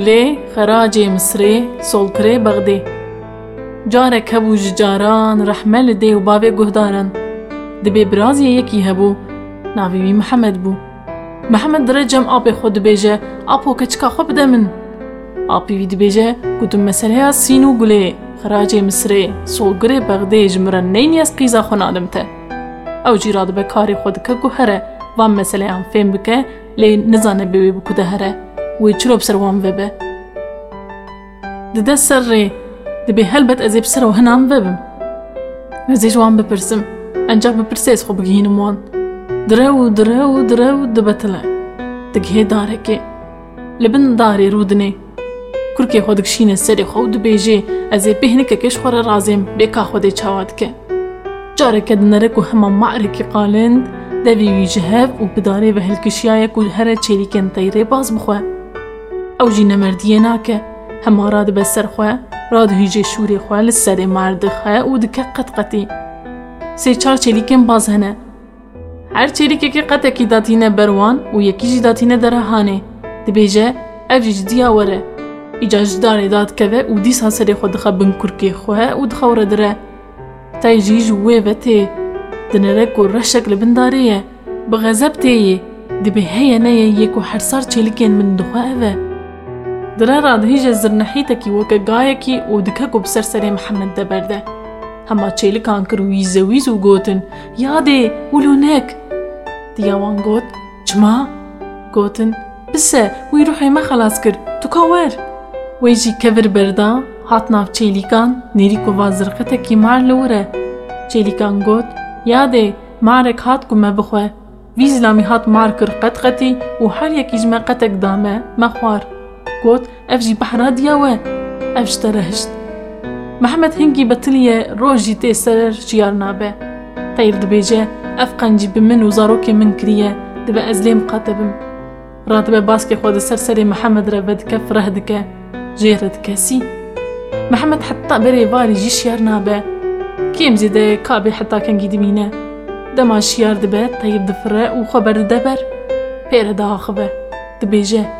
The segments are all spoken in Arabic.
gulê xeracê Misrê solkirê Bexdê. Carek hebû ji caran rehme li dê û bavê guhdaran. Dibê biraziyê yekî hebû, navê wî Mihemed bû. Mihemed dire cem apê xwe dibêje, apo keçika xwe bide min. Apî wî dibêje tu meseleya sîn û gulê xeracê Misrê solgirê Bexdê ji min re neyniyez qîza xwe nadim te. Ew jî radibe karê xwe dike ku here van meseleyan fêm bike lê nizane bê wê biku de here. Wê çiro bi ser wan vebe. Di dest ser rê dibê helbet ez ê bi ser ew hinan vebim. Ez ê ji wan bipirsim. Encak bipirsê ez xwe bigihînim wan. Dire û dire û dire û dibetile. Digihê darekê. Li bin darê rûdinê. Kurkê xwe dikişîne serê xwe û dibêjê ez ê pêhnike keş xwe re razêm bêka xwe dê çawa dike. Careke أو جی نمردیه ناکه همه راد بسر خواه راد هیجه شوری خواه لسر مرد خواه أو دکه قط قطی سی چار چلیکم باز هنه هر چلیکه که قط اکی داتینه بروان و یکی جی داتینه در هانه دی بیجه أو جی جدی آوره ایجا جداره داد که و دی ساسر خود خواه بنکرکی خواه أو دخوره دره تای جی جوه و تی دنره کو رشک لبنداره بغزب تیه دی به هیا نیه یکو حرسار چلیکین من دخواه اوه در راد هیج زرنحیت کی و ک گای کی و دکه کو بسرسره محمد دبرده هما چیل کان کر وی زوی زو گوتن یاده ولونک دیوان گوت چما؟ گوتن بسه وی روحی ما خلاص کر تو کا ور وی جی بردا هات ناف چیلیکان نیری کو وازرقته کی مار لوره چیلیکان گوت یاده مارک هات کو مبخه ویزلامی هات مارکر قط قطی و هر یکیش من قطک دامه مخوار. كوت أفجي بحرا ديوا افشترهشت محمد هنجي بتلي روجي تي سر شيار نابه طير دبيجة افقن جيب من وزاروكي من كريه دبا أزليم قاتبم. راتبه باسكي خود سر سري محمد را بد كف رهدك. جيرد كاسي محمد حتى بري بالي جي شيار نابه كيم زيدا كابي حتى كان جيدي مينا. دما شيار دبا طير دفرة وخبر دبر. بيرا داخبة. دبيجة.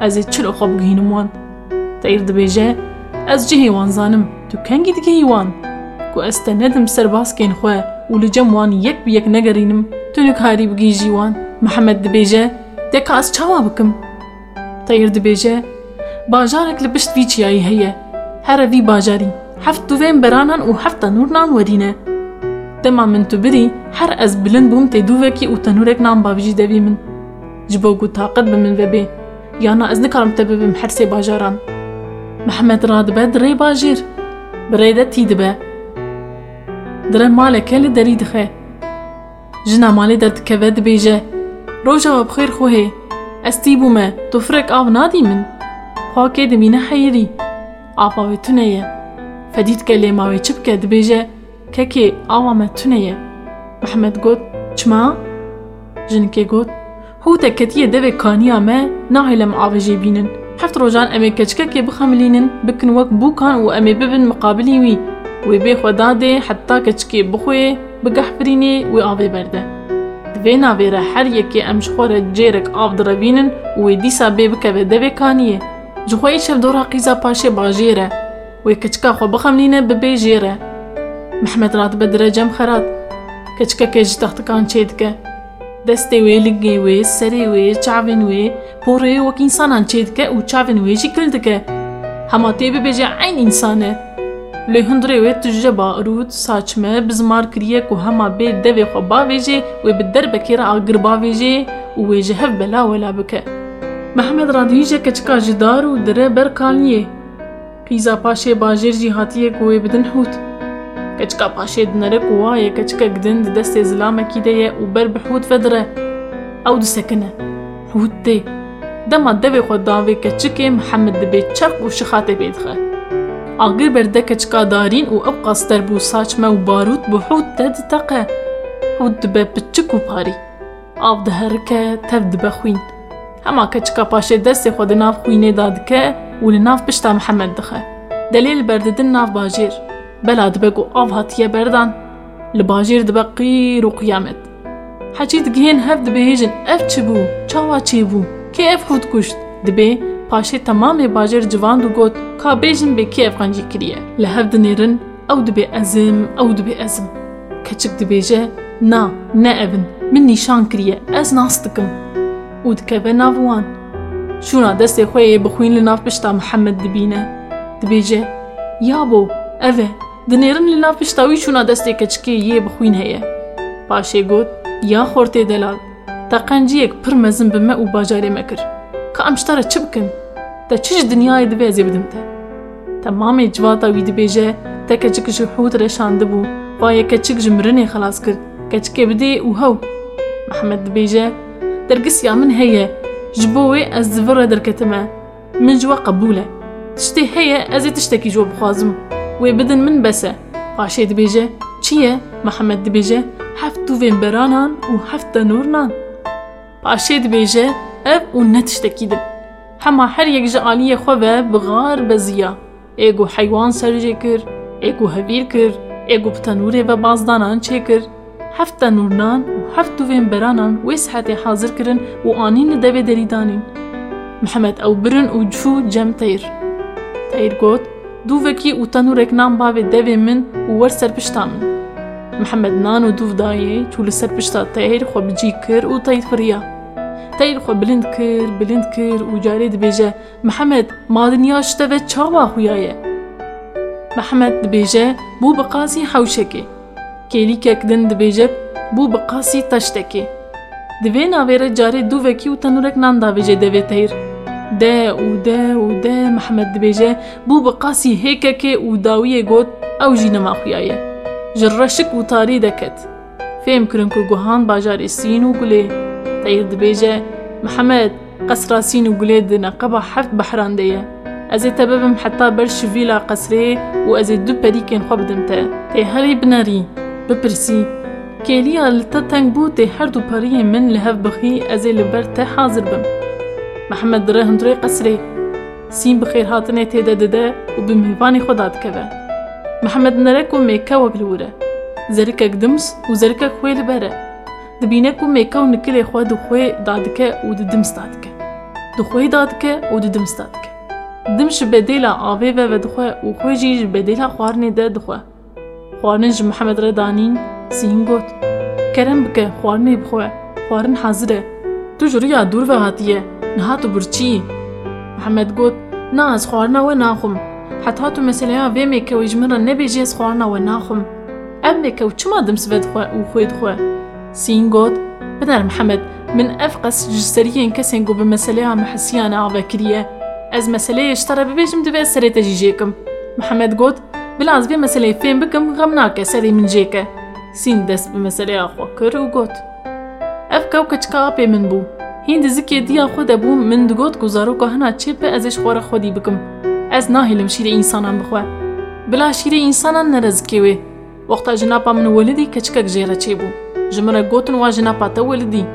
از چل خوب گهینم وان. تا ایرد بیجه أز جهی وان زانم. تو کنگی دیگه وان. کو است ندم سر باس کن خواه. اول جم وان یک بیک نگرینم تو نکاری بگی جیوان محمد دبیجه دکا أز چوا بکم تا ایرد بیجه باجارک لپشت وی چیایی هیه هر وی باجاری هفت دوویم برانان و هفت نورنان ورینه دما من تو بری هر أز بلند بوم تی دوویکی و نام باوجی دوی من. جبو بمن و بی يانا از نکارم تبه بیم حرسی باجاران محمد راد به دری باجیر بریده تید به دره ماله که لی دری دخه جنا ماله درد که ود بیجه رو جواب خیر خوهی از تیبو مه تو فرک آو نادی من. خواکی دمینه حیری آف آوی تونه یه فدید که لیم آوی چپ که دبیجه که که آو آمه تونه یه محمد گوت چما؟ جنکه گوت هو تكتيه دب كانيا ما ناهلم عاوجي بينن. حفت روجان أمي كچكك بخملينن. بكن وك بو كان و أمي ببن مقابلي وي. وي بي خداده حتى كچكي بخوي. بقحبريني و عاوي برده. دوينا ورا هر كي امشخور جيرك عاو دربينن و دي سابي بكب دب كانيه جخوي شب دورا قيزا باشي باجيره و كچكا خو بخملينه ببي جيره. محمد رات بدرجه مخرات كچكا كيج تحت كان چيدكه. Çavên wê, porê wek însanan çê dike û çavên wê jî kil dike. Hema tê bibêje eyn însan e. Lê hundirê wê tu ji barût, saçme, bi zimar kiriye ku hema bê devê xwe bavêjê wê bi derbekê re agir bavêjê û wê ji dar û dire ber kaniyê. Qîza paşê bajêr jî hatiye wê bidin hût. Keçikek din di destê zilamekî de ye û ber bi hût vedire. Ew disekine. Hût tê. دما devê xwe davê keçikê Mihemed dibe çerq û şixatê pê dixe. Agir berde keçika darîn û ew qaster bû saçme û barût bi hûd te diteqe. Hûd dibe piçik û parî. Av diherike tev dibe xwîn. Hema keçika paşê destê xwe di nav بلاد بگو آب هات یه بردن. لباجیر دبا قیر و قیامت. حچید گهین هفت بهیجن اف چه بو؟ چاوا چه بو؟ که اف خود کشت دبه پاشه تمام باجر جوان دو گوت. که بیجن به که افغانجی کریه؟ لحف دنیرن أو دبه ازم أو دبه ازم کچک دبه جه نا نه اون من نیشان کریه. از ناستکم أو دکبه ناوان. شونا دست خواهی بخوین لناف بشتا محمد دبینه. دبه جه یا بو اوه. دنیرم لینا پشتاوی شونا دستی کچکی یه بخوین هیه. پاشه گوت یا خورتی دلال تا قنجی اک پر مزم به ما أو باجاری مکر. که امشتارا چب کن؟ تا چش دنیای دبی ازی بدم ته؟ تا مامی جواتا وی دبیجه تا کچک جحوت رشانده بو با یه کچک جمرنی خلاص کر کچکی بده أو هو. محمد دبیجه درگس یا من هیه جبوه از زفره درکتمه من جوا قبوله تشتی هیه ازی تشتکی جو بخوازم وی بدن من بسه. قاشه دبیجه چیه محمد دبیجه هفت دوین برانان و هفت نورنان. قاشه دبیجه اب و نتشتکی دب هما هر یک جعالی خوبه بغار بزيا ایگو حيوان سرجه کر ایگو هویر کر ایگو بتنوره و بازدانان چه کر. هفت دنورنان و هفت دوین برانان وی سحت حاضر کرن و انين دوی دریدانین. محمد أو برن و جفو جم تیر. تیر گوت derî danîn. Mihemed ew birin û çû cem teyr. Teyr got, dûvekî û tenûrek nan bavê devê min û wer ser pişta min. Mihemed nan û dûv dayê çû li ser pişta teyr xwe bicî kir û teyr firiya. Teyr xwe bilind kir, bilind kir û carê dibêje Mihemed ma dinya ji te ve çawa xuya ye. Mihemed dibêje bû bi qasî hewşekê. Kêlîkek دا ودا ودا محمد بيجا بو بقاسي هيكك وداوية قوت أو جينا ما خيايا جرشك وطاري دكت فهم كرنكو قهان باجار السينو قلي تايرد بيجا محمد قصر سينو قلي دنا قبع حفت بحران ديا ازي تبابم حتى برش فيلا قصري و ازي دو بدي كن خوب دمتا تي هلي بناري ببرسي كيليا لتا تنبو تي هردو من لهف بخي ازي لبر حاضر بم. محمد دره هندره قصره سین بخیر هاتنه تیده دده و به مهوان خود آدکه محمد نرک و میکه و بلوره زرک دمس و زرک خوی لبره دبینه که میکه و نکل خواه دو دادکه و دمس دادکه دو دادکه و دمس دادکه دمش بدیل آوه و ودخوه و خوی جیش بدیل خوارنه ده دخوه خوارنج محمد را دانین سین گوت. کرم بکه خوارنه بخوه خوارن حاضره تو جروع دور و هاتیه نهاتو برچی؟ محمد گوت نه از خوارنا و ناخم. حتی هاتو مثلا وی میکه و اجمرا نبیجی از خوارنا و ناخم. ام میکه و چما دم سوید خواه و خوید خواه سین گوت بدر محمد من افقس جستریه این کسی گو به مثلا محسیان آبا کریه. از مثلا اشترا ببیجم دو بیسر تجیجی کم محمد گوت بلا از بی مثلا فیم بکم غمناک سری من جیکه. سین دست به مثلا خواه کر گوت. اف کو کچکا پی من بو. هند زکی دیا خود ابو من دگوت گزارو که هنا چه په ازش خور خودی بکم. از ناهیلم شیر انسانم بخوا بلا شیر انسانم نرزکی وی. وقتا جناپا من ولدی کچکک جیره چه بو. جمرا گوتن وا جناپا تا ولدی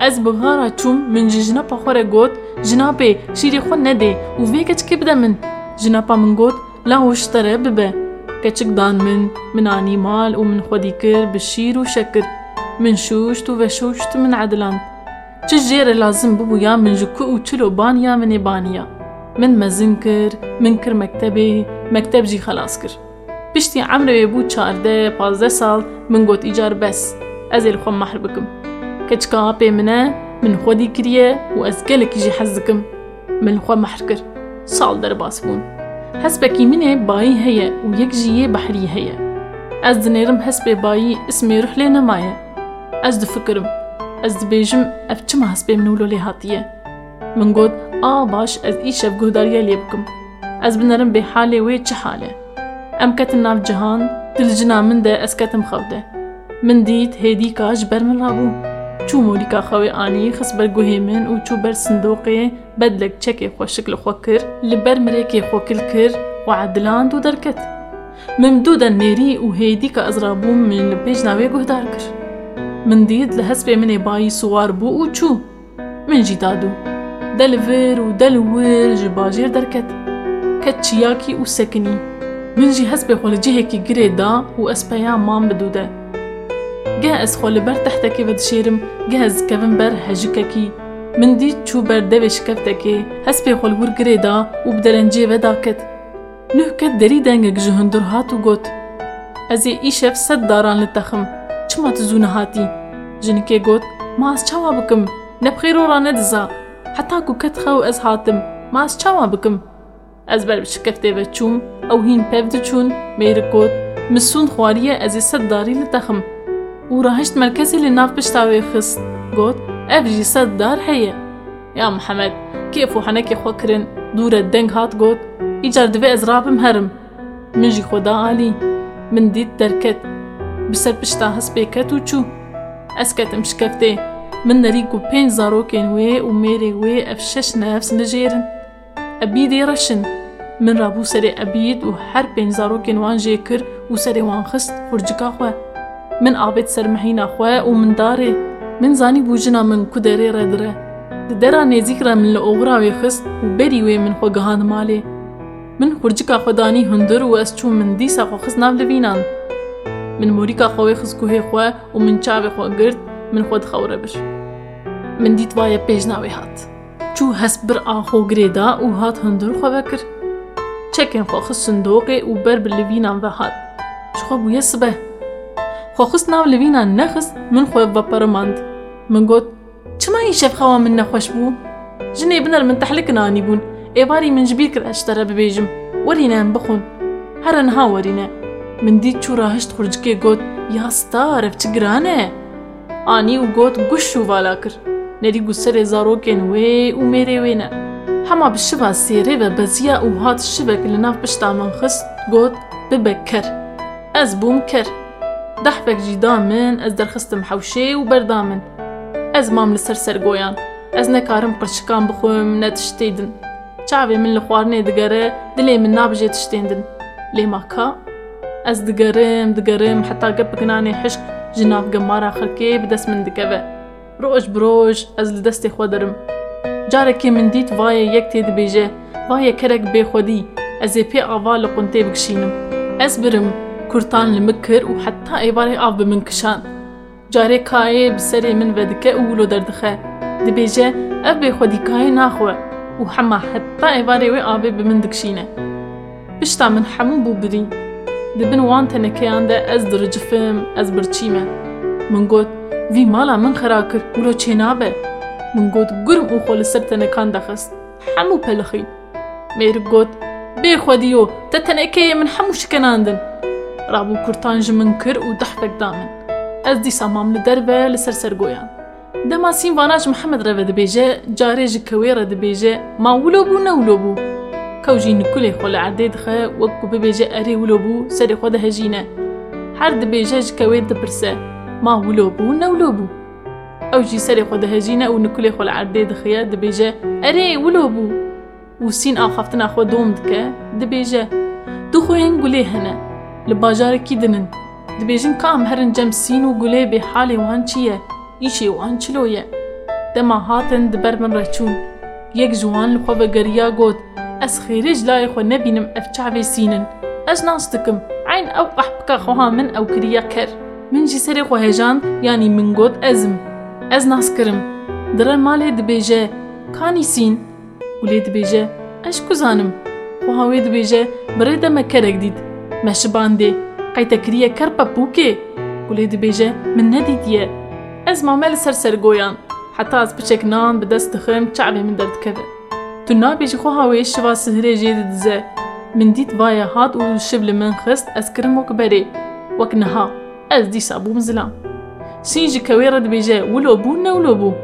از بغارا چوم من جناپا خور گوت جناپی شیر خود نده. و وی کچکی بده من. جناپا من گوت لا هوشتره ببه. کچک دان من من آنی و من خودی کر بشیر و شکر. من شوشت و وشوشت من عدلاند چه جیره لازم ببو یا من جکو أو چلو بانیا من بانیا من مزن کر من کر مکتبه مکتب جی خلاص کر پشتی عمره بو چارده پازده سال من گوت ایجار بس از ایل خوام محر بکم کچکا آپه منه من خودی کریه و از گلکی جی حزکم من خوام محر کر سال در باس بون حسبکی منه بایی هیه و یک جیه بحری هیه از دنیرم حسب بایی اسمی روح لینمایه از دفکرم فکرم از دبیجم اف چم هست بیم نولو لی هاتیه؟ من گود آ باش از ایش اف گهداریه لی بکم. از بنرم به حاله وی چه حاله؟ ام کتن ناف جهان دل جنا من ده از کتم خوده. من دید هیدی کاش بر من رابو چو مولی کا خوی آنی خس بر گوهی من و چو بر صندوقه بدلک چک خوشک لخوا کر لبر مریک خوا کل کر و عدلان دو درکت ممدودا نیری و هیدی کا از رابو من پیج ناوی گهدار کر. من دید لحسب منی بایی سوار بو أو چو. من جی دادو. دل ویر و دل ویر جی باجیر در کت کت چیاکی أو سکنی من جی حسب خوال جیه کی گره دا و از پیام مام بدوده. گه از خوال بر تحتکی بدشیرم گه از کبن بر هجککی من دید چو بر دوش کفتکی حسب خوال ور گره دا و بدلنجی ودا کت نه کت دری دنگک جهندر هاتو گوت. از ای شف صد داران لتخم. چما تزو نهاتی؟ جنکه گوت ما از چاوا بکم. نبخیرو را ندزا. حتا کو کت خو از هاتم ما از چاوا بکم. از بر بشکفته و چوم أو هین پیو دو چون میره گوت مسون خواریه از سد داری لتخم. أو را هشت مرکزی لناف بشتاوی خست. گوت أو جی صد دار حیه. یا محمد کیف و حنک خو کرن؟ دور دنگ هات گوت. ایجار دوی از رابم هرم. منجی خدا آلی من دید درکت. Û çû ez ketim şikeftê min nerî ku pênc zarokên wê û mêrê wê ev şeş nefs nijêrin ebîdê reşin min rabû serê ebîd û her pênc zarokên wan jê kir û serê wan xist xurcika xwe min avêt ser mehîna xwe û min darê من زانی بوژنا من کو دەرێ ڕێدرە دەرا نێزیکرا من لە ئۆغراوێ خست و بەری وێ من خۆ گەهان مالێ من خورجکا خۆدانی هەندر و ئەس چوو من دیسا خۆ خست ناو من مۆریکا خۆی خست کوهێ خوێ و من چاوێ خۆ گرت من خۆ خەورە بش. من دیت وایە پێش ناوێ هات. چوو هەست بر ئاخۆ گرێدا و هات هەندر خۆبە کرد چەکێن خۆ خست سندۆقێ و بەر بلوینان بە هات. چخۆ بووە سبە خۆخست ناو لەوینان نەخست من خۆی بەپەرماند من گوت چما هی شەفخەوە من نەخۆش بوو ژنێ بنەر من تەحلک نانی بوون ئێواری من ژبیر کرد ئەشتەرە ببێژم وەرینان بخۆن هەرە نها وەرینە من دیت چوو ڕاهشت خورجکێ گوت یا ستارە چ گرانە ئانی و گوت گوش و والا کرد نەری گوسەرێ زارۆکێن وێ و مێرێ وێنە هەما بشبا سێرێ بە بەزیە و هات شبێک لە ناو پشتا من خست ببە کەر ئەس بووم کرد دەحبێک جیدا من ئەس دەرخستم حەوشێ و بەردا من ئەس مام لەسەر سەرگۆیان ئەس نەکارم قرچکان بخۆم نەتشتێدن چاوێ من لە خواردنێ دگەرە دلێ من نابژێت تشتێندن لێماکە ئەس دگەرم دگەرم حتا گە بگنانێ حشک ژناف گەمارا خەرکێ بدەست من ڕۆژ برۆژ ئەس لە دەستی خۆ دەرم جارێکی من دیت وایە یەک تێ دەبێژێ وایە کەرێک بێخۆدی ئەزێ پێ ئاوا لە قونتێ بکشینم ئەس برم کورتان li min kir û heta êvarê av bi min kişand. Carê kayê bi serê min vedike û wilo derdixe. Dibêje ev bêxwedîkayê naxwe û hema heta êvarê wê avê bi min dikişîne. Pişta tenekeyan de ez diricifim, ez birçîme. Min got, vî mala min xera kir wilo çê nabe. Min got gurim û xwe li ser tenekan dexist. Hemû pelixîn. Mêrik got, bêxwedîyo te tenekeyê min hemû şikenandin. رابوو کورتان ji min kir û dehfekda min ez dîsa mam li derve li ser sergoyan dema sîn vana ji Mihemed reve dibêje carê ji kewê re dibêje ma wilo bû ne wilo bû kew jî nikulê xwe li erdê dixe wek ku bibêje erê wilo bû serê xwe dihejîne her dibêje ji kewê dipirse ma wilo bû ne wilo bû ew jî serê xwe dihejîne û nikulê xwe li erdê dixiye dibêje erê wilo bû û sîn axaftina xwe dom dike dibêje du xwên gulê hene li bajarekî dinin dibêjin kam herin cem sîn û أس خيرج لا يخو نبينم أفتعبي سينن. أج ناستكم. عين أو أحبك خوها من أو كريا كر. من جسري خو هجان يعني من قد أزم. أز ناسكرم در المال هد بيجا كاني سين. وليد بيجا أش كوزانم خوها ويد بيجا بريد ما كرك ديد. مش باندي. قيتا كريا كر بابوكي. وليد من نديد أز مامال سرسر قويان. أز بشك نان بدست خيم تعبي من درد كذا. من تو نابێژی خۆ هاوێ شوا سهرێ ژێ ددزە من دیت وایە هات و شب لە من خست ئەس کرم وەک بەرێ وەک نەها ئەس دیسا بووم زلام سینجی کەوێرە دەبێژە ولۆ بوو نەولۆ بوو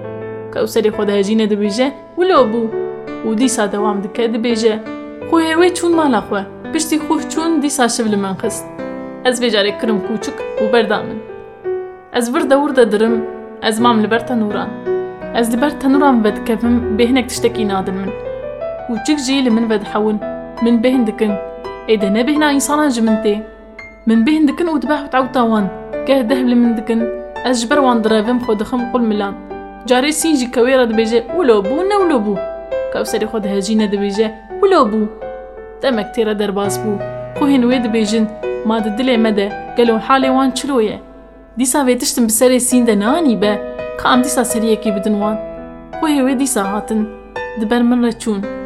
کە ئەو سەری خۆداژینە دەبێژە ولۆ بوو و دیسا دەوام دکە دەبێژە خۆ هێوێ چوون مالاخوا پشتی خوش چوون دیسا شەو لە من خست ئەس بێجارێک کرم کوچک و بەردامن ئەس وردە وردە درم ez mam li ber tenûran. Ez li ber tenûran vedikevim bêhinek tiştekî nadin min. وتشك جيل من بعد حون من بهن دكن إذا نبهنا إنسان جمنتي من بهن دكن وتباه وتعود طوان كه دهب من دكن أجبر وان درافم خود خم قل ملان جاري سينجي كويرة دبجة ولو بو ولو بو. كوسري خود هجينة دبجة ولو بو. تمك تيرا درباز بو. خوهن ويد بيجن ما دلي مدى قالوا حالي وان چلوية ديسا ويتشتن بسري سين ناني با. كام ديسا سريكي بدن وان. خوهي ويد ديسا هاتن. دبر من رچون.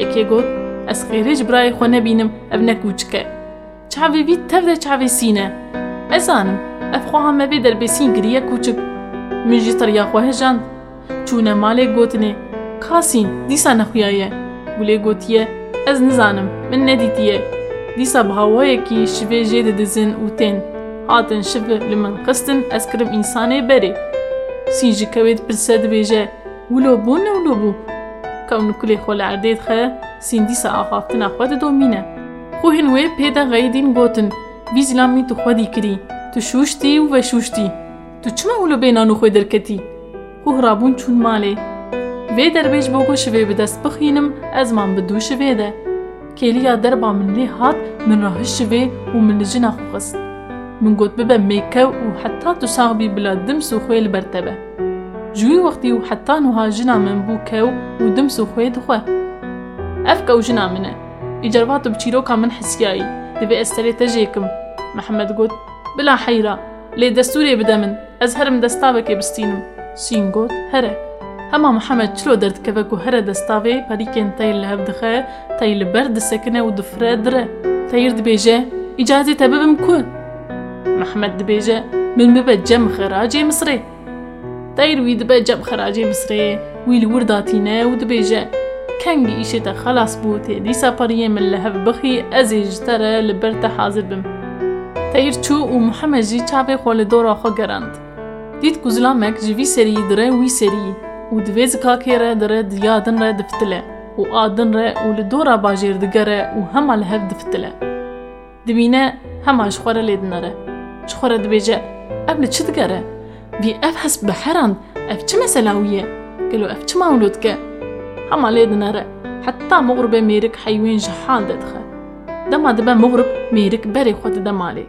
یکی گفت از خیرش برای خونه بینم أو نکوچکه چاوی بید تفده چاوی سینه. ازانم اف خواه همه بی در بسین گریه کوچک. میجی تر یا خواه جند چونه ماله گوتنه. کاسین دیسا نخویایه. بوله گوتیه از نزانم من ندیتیه. دیسا بهاوهای کی شبه جید دزن و تین هاتن شبه لمن قستن از کرم انسانه بره. سینجی کوید پرسد بیجه. ولو بون ولو بون Kewn kulê xwe li erdê dixe, sîn dîsa axaftina xwe didomîne. Xwe hên wê pê de xeyidîn gotin, vî zilamî tu xwe dîkirî, tu şûştî û veşûştî. Tu çima wilo bênan û xwe derketî? Xwe hirabûn çûn malê. Vê derbêj bo ku şivê bi dest bixînim, ez man bi dû şivê de. Kêliya derba min lê hat, min ra hiş şivê û min li jina xwe xist. Min got bibe mêkew جوی وقتی و حتی نوها جنا من بو کو و دمس و خوی دخوا اف کو جنا منه. إجربات بچیرو کا من حسیایی دبی استری تجیکم محمد گوت بلا حیرا لی دستوری بده من از هرم دستاوه که بستینم سین گوت هره. هما محمد چلو درد که بکو هر دستاوه پری کن تایل لحب دخه. تایل برد سکنه و دفره دره. تایر دبیجه إجازة تبه کن محمد دبیجه من ببه جم خراجه disekine û difire dire. Teyir dibêje, îcazê te bibim ku? Mehmed dibêje, min bibe cem xeracê Misrê. Teyir wî dibe cem xeracê Misrê, wî li wir datîne û dibêje. Kengî îşê te xelas bû tê dîsa pariyê min li hev bixî ez ê ji te re li ber te hazir bim. Teyir çû û Mihemed jî çavê xwe li dora xwe gerand. Dît ku zilamek ji vî seriyî dire wî seriyî û divê zikakê بي أفحس بحران أفتش مسلاوية قالوا أفتش مولودك هما ليدنا را حتى مغرب ميرك حيوان جحان ددخا دما دبا مغرب ميرك باري خود دمالي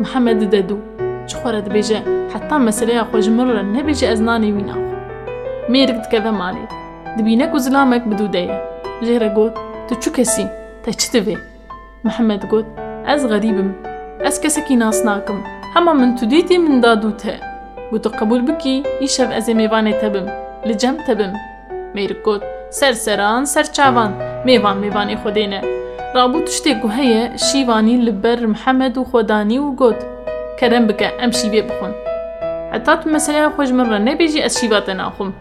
محمد ددو شخورة دبيجا حتى مسلاوية خوج مرر نبيجي أزناني ويناخ. ميرك دكذا مالي دبينك وزلامك بدو دايا جيرا قوت تو چو كسي تا چتبه محمد قوت أز غريبم أز كسكي ناس ناكم هما من تديتي من دادو تهي بوتو قبول بكي يشب أزي ميباني تبم لجم تبم. ميركوت سر سران سر چاوان ميوان ميباني خودينه. رابو تشتي قوهيه شيواني لبر محمد و خوداني و قوت كرم بكا امشي بي بخون. عطات مسلا خوش مرة نبيجي از شيوات ناخم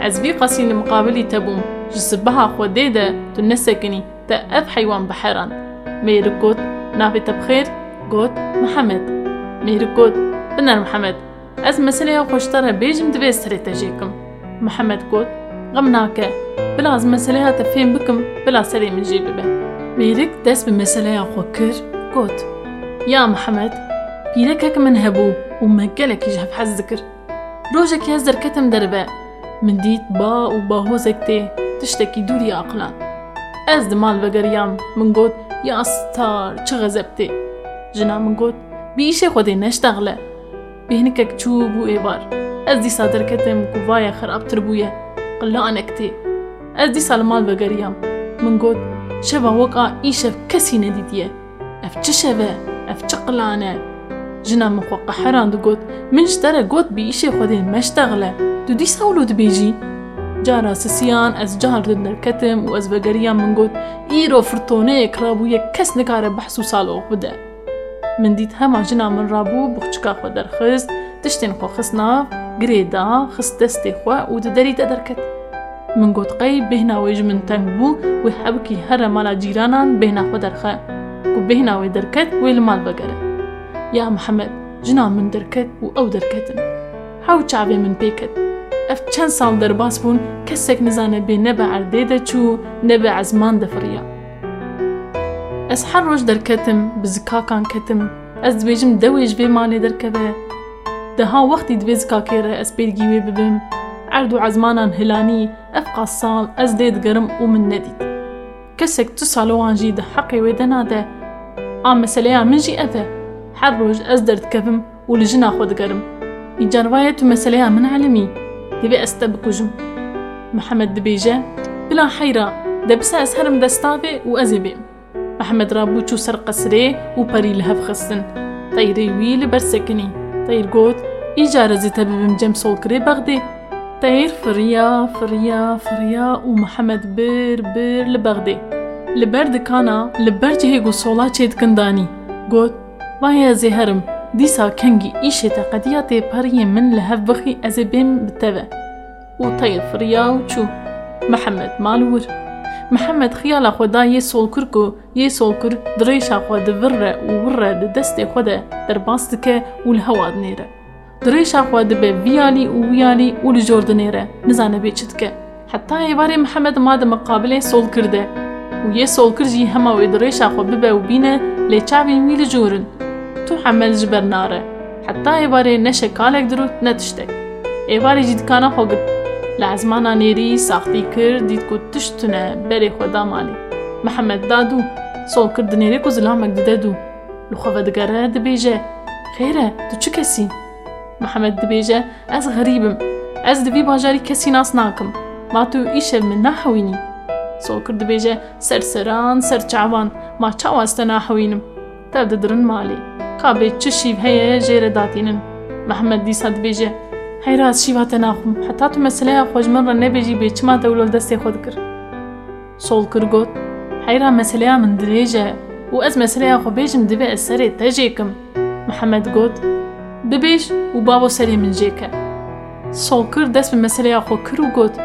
از بي قاسي لمقابلي تبوم. جسبها خوده ده تنسكني تا أف حيوان بحران. ميركوت نافي تبخير قوت محمد. ميركوت بنار محمد. أز مسئله خوشترة بیجم دوی سریت جیکم محمد گفت غم ناکه بلا أز مسئله ها تفهیم بکم بلا سری من جیبه به. میرک دست به مسئله ها خوکر گفت یا محمد پیره که من هبو و مگله کیش هف حز ذکر روشه که از درکتم دربة. من دیت با و با هوزکتی تشتکی دوری أقلان. أز دمال بگریم من گفت یا أستار چه غزبتی جنا من گفت بیشه خودی نشتغلة. بهنكك چوب و إيبار. أز دي سادر كتم كوفايا خراب تربويا قلا أنا كتي أز دي سالمال بغريام. من قد شبا وقع ايشف كسي نديدية. أف چشبا أف چقلانا جنا مخوق حران دو قد منش داره قد بيشي خودين مشتغلة. دو دي ساولو دبيجي جارا سسيان أز جهر دنر كتم و أز بغريام من قد ايرو فرطوني اكرابو يكس نكار بحثو سالو بده. من دیت هم عجنا من رابو بخچ کاخ و درخست تشتن خو خسنا گریدا خست دست خو و دداری تدرکت من گوت قی به نویج من تنگ بو و حب کی هر مال جیرانان بهنا نخو درخه و بهنا و درکت و المال بگره یا محمد جنا من درکت و أو درکتن هاو چعبه من پیکت اف چند سال در باس بون کسک نزانه به نبه عرده ده چو نبه عزمان ده فریان Ez her roj derketim, bi zikakan ketim, ez dibêjim dewê ji vê malê derkeve. دەها وەختی دبێ زکاکێرە ئەس پێرگی وێ ببم. عرد و عزمانان هلانی ئەف قاساڵ ئەس دێ دگەرم و من نەدیت کەسێک تو ساڵەوانژی دە حەقی وێ دەنادە ئا مەسلەیە منژی ئەتە هەر ڕۆژ ئەس دەردکەبم و لە ژنا خۆ دگەرم ئیجارواایە تو مەسلەیە من عەلمی دەبێ ئەستە بکوژم محەممەد دبێژە بلا حەیرا دەبسە ئەس هەرم دەستاوێ و بێم محمد رابو چو سر قصره و پری لحف خستن. تایره وی لبر سکنی. تایر گود ایجاره زی تبیم جم سول کره بغده. تایر فریا فریا فریا و محمد بر بر لبغده لبرد دکانا لبر جه گو سولا چید کندانی. گود وای ازی هرم دیسا کنگی ایشه تا قدیات پری من لحف بخی ازی بیم بتوه. و تایر فریا و چو محمد مالور. Wir Mihemed xiyala xwe da yê solkir ku yê solkir dirêşa xwe di vir re û wir re di destê xwe de derbas dike û li hewa dinêre dirêşa xwe dibe viyalî û wiyalî û li jor dinêre nizane bê çi dike heta êvarê Mihemed ma di miqabilê solkir de û yê solkir jî hema wê dirêşa xwe bibe û bîne lê çavên wî li jorin tu hemel ji ber nare heta êvarê لازمانا نيري ساختي كر ديت كو تشتنا بري خدا مالي محمد دادو سول كرد نيري كو زلامك ددادو لخوة دقارة دبيجة خيرة دو چو كسي محمد دبيجة از غريبم از دبي باجاري كسي ناس ناكم ما تو ايشه من ناحويني سول كرد بيجة سر سران سر چعوان ما چاوازت ناحوينم تا تبددرن مالي كابي چشيب هيا جيرة داتينن محمد ديسا دبيجة دي هی راز شیوه تا نخوم حتی تو مسئله خوش من را نبیجی به چما دولول دست خود کر سول کر گوت. هی را مسئله من دریجه و از مسئله خو بیجم دوی از سری تجیکم محمد گوت ببیش و بابا سری من جیکه سول کر دست به مسئله خو کر و گوت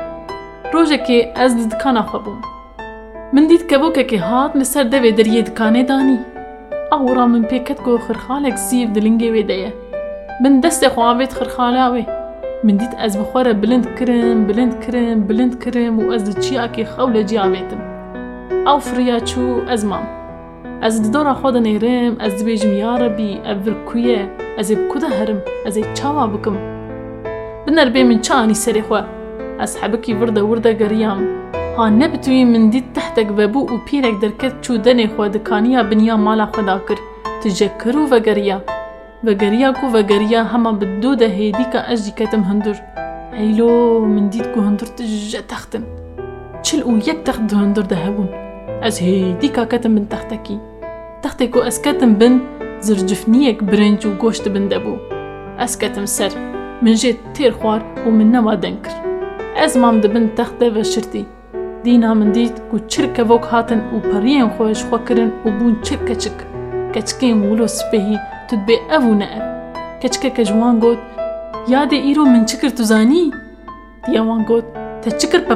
روژه که از دکان خو بوم من دید که بوکه که هات نسر دوی در یه دکانه دانی. أو را من پیکت گو خرخالک زیب دلنگی ویده من دست خو خرخاله آوید min dît kevokekê hat li ser devê deriyê dikanê danî awra min pêket ku xirxalek sîv di lingê wê de ye min destê xwe avêt xirxala wê min dît ez bi xwe re bilind kirim bilind kirim bilind kirim û ez di çiyakê xewlecî avêtim ew firiya çû ez mam ez di dora xwe de nêrim ez dibêjim ya rebî ev vir ku ye ez ê ku de herim بگریا کو بگریا همه بدو ده هیدی که اجی کتم هندور ایلو من دید کو هندور تجه تختن چل أو یک تخت ده هندور ده هبون از هیدی که کتم بن تخته کی تخته کو از کتم بن زر جفنی برنج و گوشت بن ده از کتم سر من جه تیر خوار و من نما دنکر از مام ده بن تخت ده شرتی دینا من دید کو چل که هاتن و پریان خوش خوکرن و بون چل کچک کچکین ولو سپهی ku ez ketim bin zircifniyek birinc û goşt bin debû ez ketim ser min jê têr xwar û min nema deng kir ez mam dibin texte ve şirtî dîna min dît ku çir kevok hatin û periyên xwe ji xwe kirin û bûn çir keçik keçikên wilo spehî tu dibê ev û ne ev keçikeke ji wan got yadê îro min çi kir tu zanî diya wan got te çi kir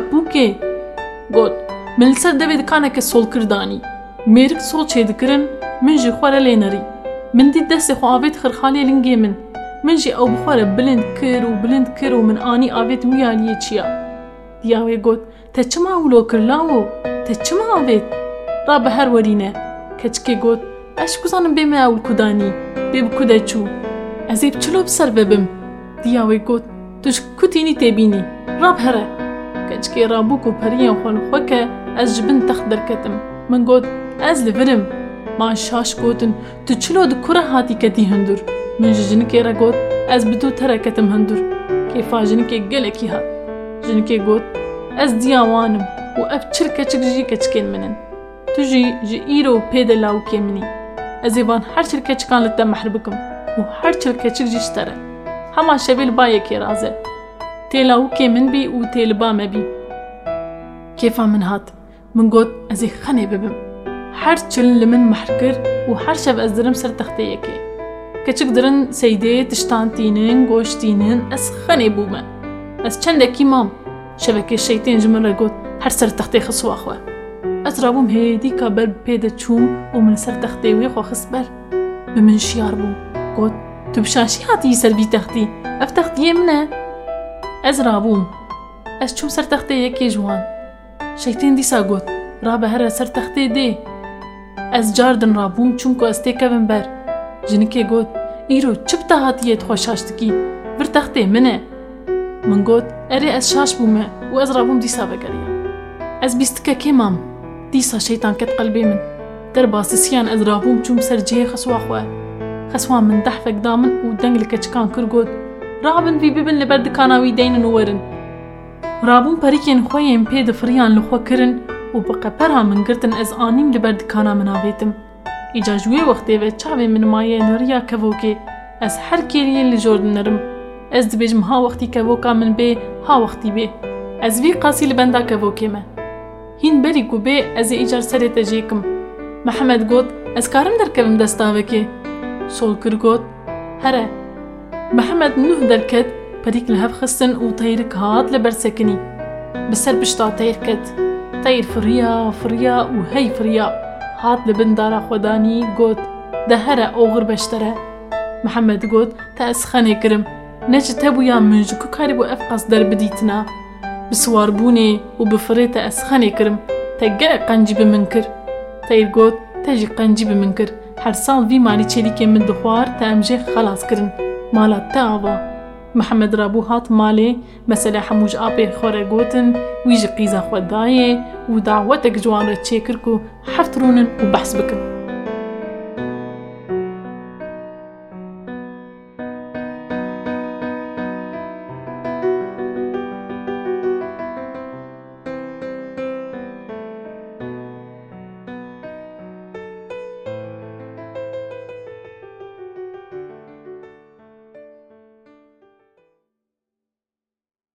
ji ku tînî têbînî ra bi here keçikê rabû ku periyên xwe li xwe ke ez ji bin text derketim min got ez li virim ma şaş gotin tu çilo di kure hatî ketî hundur min ji jinikê re got ez bi dû te re ketim hundur kêfa jinikê gelekî hat jinikê got ez diya wanim û ev çir keçik jî keçikên min in tu jî ji îro pê de lawikê min ازیبان هر چیل کچکان لده محر بکم و هر چیل کچک جیش تره همه شویل با یکی رازه تیلا أو که من بی أو تیل با می بی کیفا من هات؟ من گود ازی خنه ببم. هر چیل لمن محر کر و هر شو از درم سر تخته یکی کچک درن سیده تشتان تینن گوش تینن از خنه بومه. از چند اکی شبکه شیطین جمعه گود هر سر تخته خسوا خواه. اترابم هیدی که بر پیدا چوم و من سر تختی وی خو خسبر به من شیار بوم گفت تو بشاشی هاتی سر بی تختی. اف تختی منه از رابوم. از چوم سر تختی یکی جوان. شیطین دیسا گفت را به هر سر تختی دی. از جاردن رابوم چوم که استی که بم بر. جنکی گفت ایرو چپ تا هاتی ات خوشاشتگی بر تختی منه. من گفت اره از شاش بومه و از رابوم دیسا بگریم. از بیستکه که مام دیسا شەیتان کەت قەلبێ من. دەرباسسیان ئەز ڕابووم چوم سەرجێ خەسوا خوێ خەسوان من دەحفێکدا من و دەنگ لە کەچکان کرگوت ڕابن وی ببن لەبەر دکاناوی دەینن وەرن ڕابوون پەریکێن خۆیان پێ دەفریان لەخۆ کردن و بە قەپەرا من گرتن ئەز ئانیم لەبەر دکانا مناوێتم ئیجاژوێ وەختێوێ چاوێ منمایە نەریا کەڤۆکێ ئەس هەر کێریە لە جۆردن نەرم ئەس دبێژم ها وەختی کەڤۆکا من بێ ها وەختی بێ ئەس وی قاسی لە بەندا کەڤۆکێمە هین بەری کو بێ ئەزێ ئیجار سەرێتە ژێکم محەممەد گوت ئەس کارم دەرکەوم دەستاوەکێ سۆڵ کرد گوت هەرە محەممەد نوح دەرکەت پەریک لە هەف خستن و تەیرک هات لە بەرسەکنی بەسەر پشتا تەیر کرد تەیر فریا فریا و هەی فریا. هات لە بندارا خۆدانی گوت دە هەرە ئۆغر بەشتەرە محەممەد گوت تا ئەس خەنێ کرم. نەچت هەبوو یا منژک و کاری بۆ ئەف قەس دەربدیتنا بسواربوونێ و بفرێتە ئەس خەنێ کرم تەگە قەنجی بە من کرد تەیر گوت تەژی قەنجی بە من کرد هەر ساڵ من دخوار تا ئەمژێ مالات تا ئاوا محەممەد رابوو هات مالێ مەسەلە هەمووش ئاپێ خۆرە گوتن ویژە قیزە خۆدایێ و داوەتێک جوانرە چێکرد و هەفت و بەحس بکن